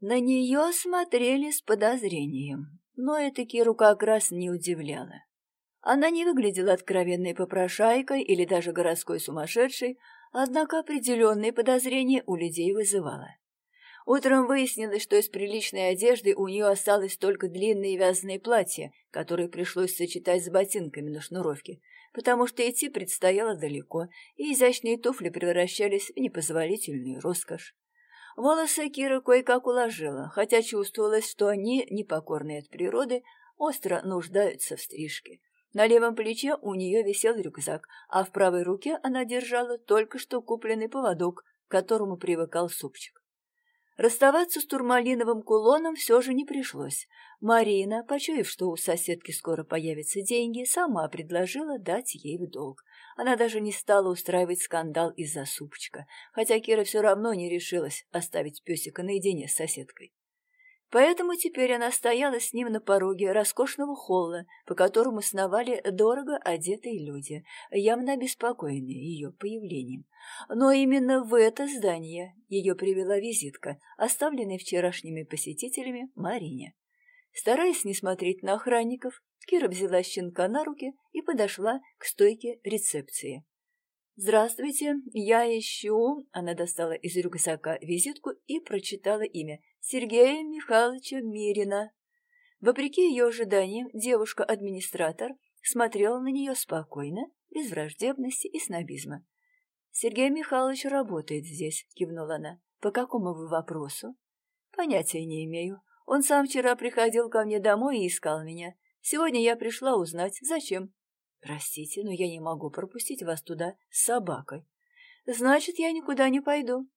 На нее смотрели с подозрением, но как раз не удивляло. Она не выглядела откровенной попрошайкой или даже городской сумасшедшей, однако определенные подозрения у людей вызывала. Утром выяснилось, что из приличной одежды у нее осталось только длинное вязаное платье, которое пришлось сочетать с ботинками на шнуровке, потому что идти предстояло далеко, и изящные туфли превращались в непозволительную роскошь. Волосы Кира кое-как уложила, хотя чувствовалось, что они, непокорные от природы, остро нуждаются в стрижке. На левом плече у нее висел рюкзак, а в правой руке она держала только что купленный поводок, к которому привыкал супчик. Расставаться с турмалиновым кулоном все же не пришлось. Марина, почуяв, что у соседки скоро появятся деньги, сама предложила дать ей в долг. Она даже не стала устраивать скандал из-за супчика, хотя Кира все равно не решилась оставить песика наедине с соседкой. Поэтому теперь она стояла с ним на пороге роскошного холла, по которому сновали дорого одетые люди, явно обеспокоенные ее появлением. Но именно в это здание ее привела визитка, оставленная вчерашними посетителями Марине. Стараясь не смотреть на охранников, Кира взяла щенка на руки и подошла к стойке рецепции. «Здравствуйте, я ищу...» Она достала из рюкзака визитку и прочитала имя Сергея Михайловича Мирина. Вопреки ее ожиданиям, девушка-администратор смотрела на нее спокойно, без враждебности и снобизма. «Сергей Михайлович работает здесь», — кивнула она. «По какому вы вопросу?» «Понятия не имею. Он сам вчера приходил ко мне домой и искал меня. Сегодня я пришла узнать, зачем. Простите, но я не могу пропустить вас туда с собакой. Значит, я никуда не пойду.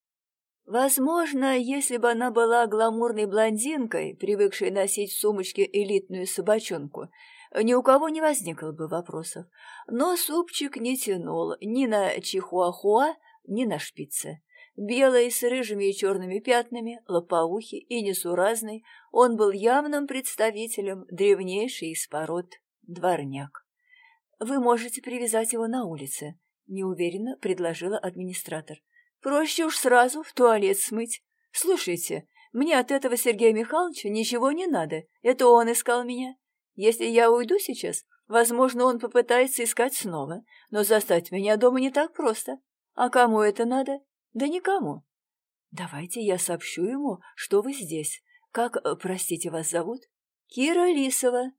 Возможно, если бы она была гламурной блондинкой, привыкшей носить в сумочке элитную собачонку, ни у кого не возникло бы вопросов. Но супчик не тянул ни на чихуахуа, ни на шпице. Белый, с рыжими и черными пятнами, лопоухий и несуразный, он был явным представителем древнейшей из пород дворняк. «Вы можете привязать его на улице», — неуверенно предложила администратор. «Проще уж сразу в туалет смыть. Слушайте, мне от этого Сергея Михайловича ничего не надо. Это он искал меня. Если я уйду сейчас, возможно, он попытается искать снова, но застать меня дома не так просто. А кому это надо? Да никому. Давайте я сообщу ему, что вы здесь. Как, э, простите, вас зовут? Кира Лисова,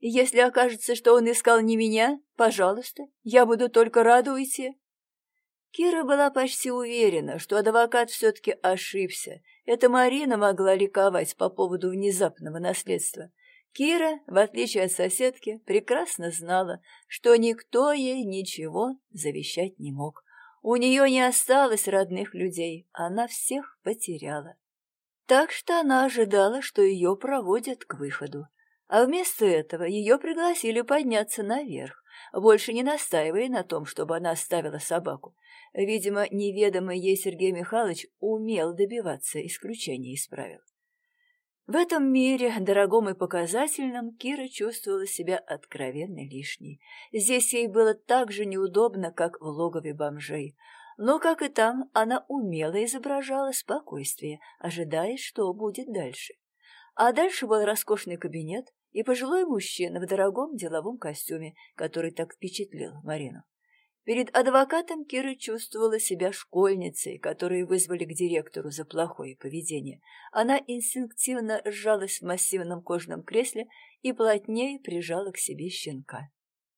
если окажется, что он искал не меня, пожалуйста, я буду только рада уйти. Кира была почти уверена, что адвокат все-таки ошибся. Это Марина могла ликовать по поводу внезапного наследства. Кира, в отличие от соседки, прекрасно знала, что никто ей ничего завещать не мог. У нее не осталось родных людей, она всех потеряла. Так что она ожидала, что ее проводят к выходу. А вместо этого ее пригласили подняться наверх, больше не настаивая на том, чтобы она оставила собаку. Видимо, неведомый ей Сергей Михайлович умел добиваться исключения из правил. В этом мире, дорогом и показательном, Кира чувствовала себя откровенно лишней. Здесь ей было так же неудобно, как в логове бомжей. Но, как и там, она умело изображала спокойствие, ожидая, что будет дальше. А дальше был роскошный кабинет, и пожилой мужчина в дорогом деловом костюме, который так впечатлил Марину. Перед адвокатом Кира чувствовала себя школьницей, которую вызвали к директору за плохое поведение. Она инстинктивно сжалась в массивном кожаном кресле и плотнее прижала к себе щенка.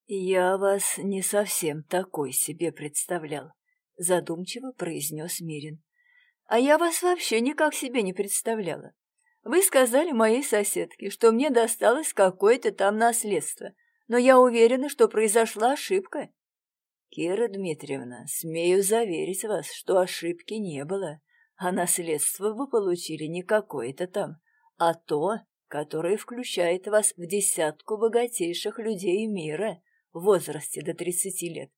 «Я вас не совсем такой себе представлял», — задумчиво произнес Мирин. «А я вас вообще никак себе не представляла. Вы сказали моей соседке, что мне досталось какое-то там наследство, но я уверена, что произошла ошибка. Кира Дмитриевна, смею заверить вас, что ошибки не было, а наследство вы получили не какое-то там, а то, которое включает вас в десятку богатейших людей мира в возрасте до тридцати лет.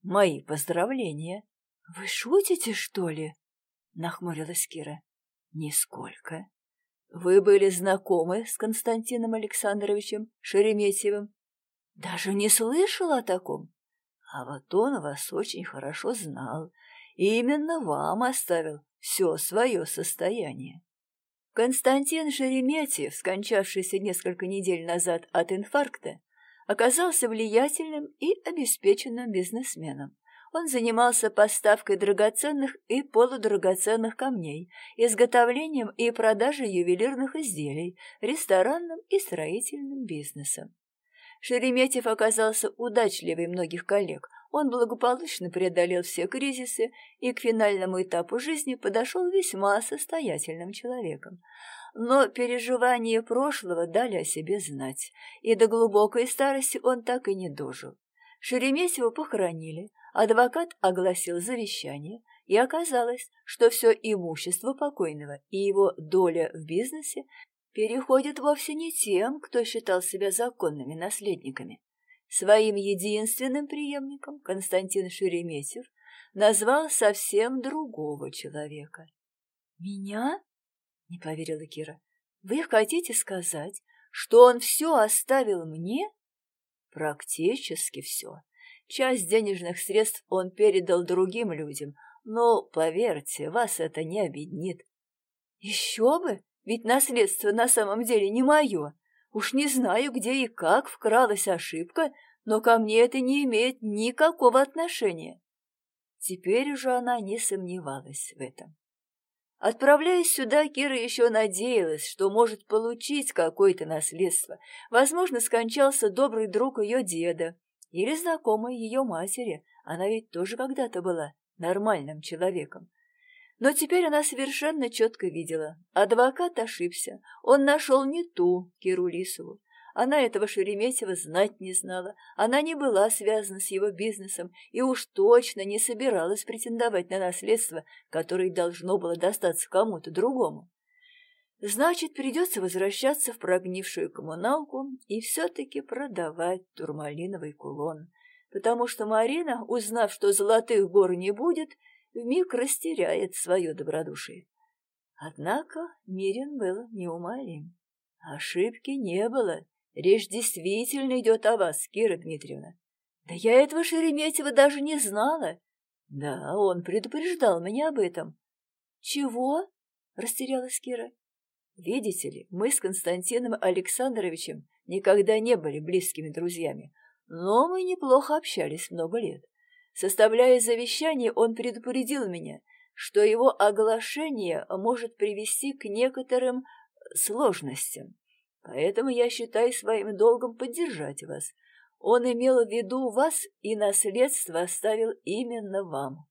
Мои поздравления. — Вы шутите, что ли? — нахмурилась Кира. — Нисколько. Вы были знакомы с Константином Александровичем Шереметьевым? Даже не слышал о таком. А вот он вас очень хорошо знал, и именно вам оставил все свое состояние. Константин Шереметьев, скончавшийся несколько недель назад от инфаркта, оказался влиятельным и обеспеченным бизнесменом. Он занимался поставкой драгоценных и полудрагоценных камней, изготовлением и продажей ювелирных изделий, ресторанным и строительным бизнесом. Шереметьев оказался удачливый многих коллег. Он благополучно преодолел все кризисы и к финальному этапу жизни подошел весьма состоятельным человеком. Но переживания прошлого дали о себе знать, и до глубокой старости он так и не дожил. Шереметьева похоронили, адвокат огласил завещание, и оказалось, что все имущество покойного и его доля в бизнесе переходит вовсе не тем, кто считал себя законными наследниками. Своим единственным преемником Константин Шереметьев назвал совсем другого человека. «Меня?» — не поверила Кира. «Вы хотите сказать, что он все оставил мне?» «Практически все. Часть денежных средств он передал другим людям, но, поверьте, вас это не обеднит». «Еще бы! Ведь наследство на самом деле не мое. Уж не знаю, где и как вкралась ошибка, но ко мне это не имеет никакого отношения. Теперь уже она не сомневалась в этом. Отправляясь сюда, Кира еще надеялась, что может получить какое-то наследство. Возможно, скончался добрый друг ее деда или знакомый ее матери. Она ведь тоже когда-то была нормальным человеком. Но теперь она совершенно четко видела. Адвокат ошибся. Он нашел не ту Киру Лисову. Она этого Шереметьева знать не знала. Она не была связана с его бизнесом и уж точно не собиралась претендовать на наследство, которое должно было достаться кому-то другому. Значит, придется возвращаться в прогнившую коммуналку и все-таки продавать турмалиновый кулон, потому что Марина, узнав, что золотых гор не будет, вмиг растеряет свое добродушие. Однако Мирин был неумолим. Ошибки не было. Речь действительно идет о вас, Кира Дмитриевна. Да я этого Шереметьева даже не знала. Да, он предупреждал меня об этом. Чего? Растерялась Кира. Видите ли, мы с Константином Александровичем никогда не были близкими друзьями, но мы неплохо общались много лет. Составляя завещание, он предупредил меня, что его оглашение может привести к некоторым сложностям. Поэтому я считаю своим долгом поддержать вас. Он имел в виду вас и наследство оставил именно вам.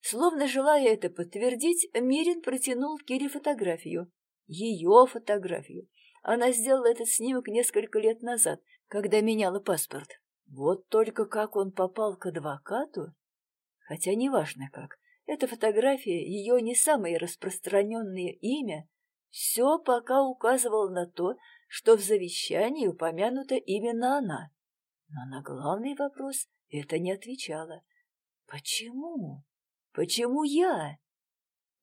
Словно желая это подтвердить, Мирин протянул Кире фотографию. Ее фотографию. Она сделала этот снимок несколько лет назад, когда меняла паспорт. Вот только как он попал к адвокату? Хотя неважно как. Эта фотография, ее не самое распространенное имя, все пока указывало на то, что в завещании упомянута именно она. Но на главный вопрос это не отвечало. Почему? Почему я?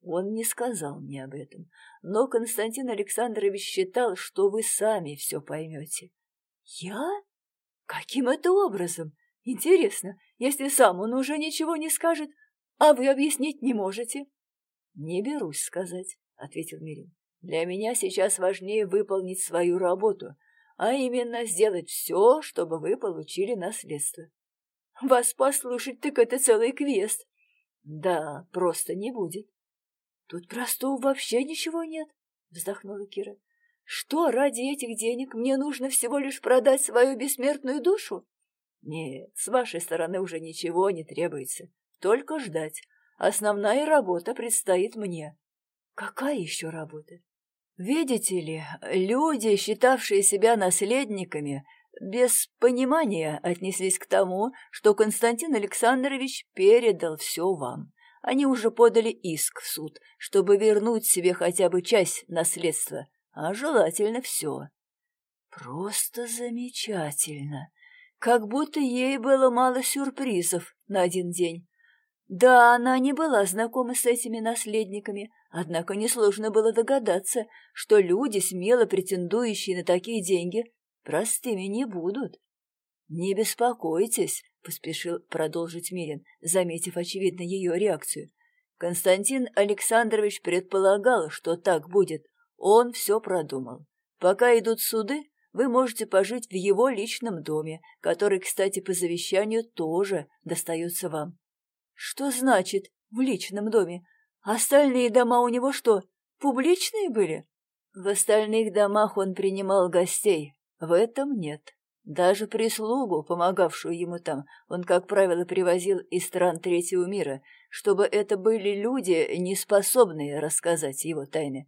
Он не сказал мне об этом, но Константин Александрович считал, что вы сами все поймете. Я? Каким это образом? Интересно, если сам он уже ничего не скажет, а вы объяснить не можете? Не берусь сказать, ответил Мирин. Для меня сейчас важнее выполнить свою работу, а именно сделать все, чтобы вы получили наследство. Вас послушать, так это целый квест. Да, просто не будет. Тут простого вообще ничего нет, вздохнула Кира. Что ради этих денег мне нужно всего лишь продать свою бессмертную душу? Нет, с вашей стороны уже ничего не требуется. Только ждать. Основная работа предстоит мне. Какая еще работа? Видите ли, люди, считавшие себя наследниками, без понимания отнеслись к тому, что Константин Александрович передал все вам. Они уже подали иск в суд, чтобы вернуть себе хотя бы часть наследства, а желательно все. Просто замечательно. Как будто ей было мало сюрпризов на один день. Да, она не была знакома с этими наследниками, однако несложно было догадаться, что люди, смело претендующие на такие деньги, простыми не будут. «Не беспокойтесь», — поспешил продолжить Мирин, заметив очевидно ее реакцию. Константин Александрович предполагал, что так будет. Он все продумал. Пока идут суды, вы можете пожить в его личном доме, который, кстати, по завещанию тоже достается вам. Что значит «в личном доме»? Остальные дома у него что, публичные были? В остальных домах он принимал гостей, в этом нет. Даже прислугу, помогавшую ему там, он, как правило, привозил из стран третьего мира, чтобы это были люди, не способные рассказать его тайны.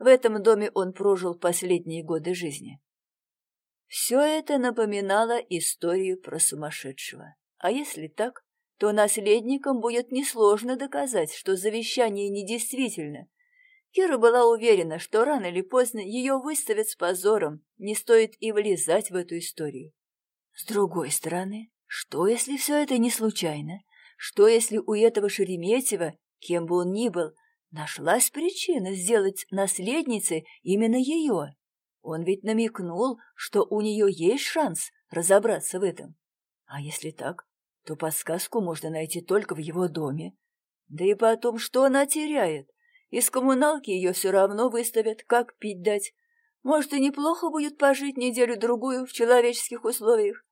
В этом доме он прожил последние годы жизни. Все это напоминало историю про сумасшедшего. А если так, то наследникам будет несложно доказать, что завещание недействительно, Кира была уверена, что рано или поздно ее выставят с позором, не стоит и влезать в эту историю. С другой стороны, что если все это не случайно? Что если у этого Шереметьева, кем бы он ни был, нашлась причина сделать наследницей именно ее? Он ведь намекнул, что у нее есть шанс разобраться в этом. А если так, то подсказку можно найти только в его доме. Да и потом, что она теряет? Из коммуналки ее все равно выставят, как пить дать. Может, и неплохо будет пожить неделю-другую в человеческих условиях.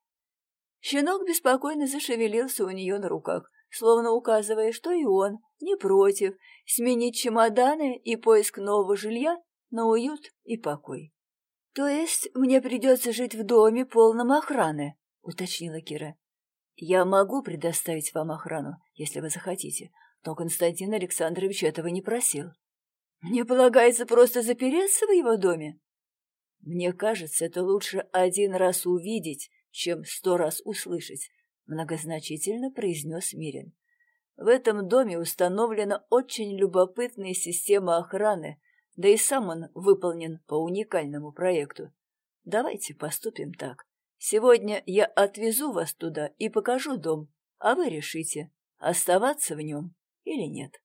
Щенок беспокойно зашевелился у нее на руках, словно указывая, что и он не против сменить чемоданы и поиск нового жилья на уют и покой. — То есть мне придется жить в доме, полном охраны? — уточнила Кира. — Я могу предоставить вам охрану, если вы захотите, но Константин Александрович этого не просил. Мне полагается просто запереться в его доме? Мне кажется, это лучше один раз увидеть, чем сто раз услышать, многозначительно произнес Мирин. В этом доме установлена очень любопытная система охраны, да и сам он выполнен по уникальному проекту. Давайте поступим так. Сегодня я отвезу вас туда и покажу дом, а вы решите, оставаться в нем или нет.